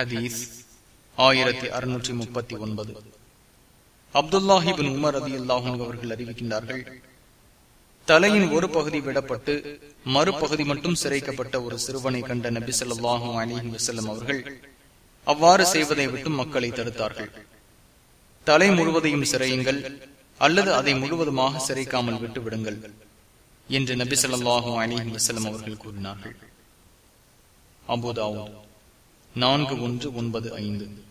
ஹதீஸ் ஆயிரத்தி அறுநூற்றி முப்பத்தி ஒன்பது. அப்துல்லாஹிபின் உமர் அதி அல்லாஹும் அவர்கள் அறிவிக்கின்றார்கள் தலையின் ஒரு பகுதி விடப்பட்டு மறுபகுதி மட்டும் சிறைக்கப்பட்ட ஒரு சிறுவனை கண்ட நபி சொல்லாஹும் அலிஹி வசல்லம் அவர்கள் அவ்வாறு செய்வதை விட்டு மக்களை தடுத்தார்கள். தலை முழுவதையும் சிறையுங்கள் அல்லது அதை முழுவதுமாக சிறைக்காமல் விட்டு விடுங்கள் என்று நபி சொல்லாஹும் அலிஹி வசல்லம் அவர்கள் கூறினார்கள். அபுதாவோ நான்கு ஒன்று ஒன்பது ஐந்து.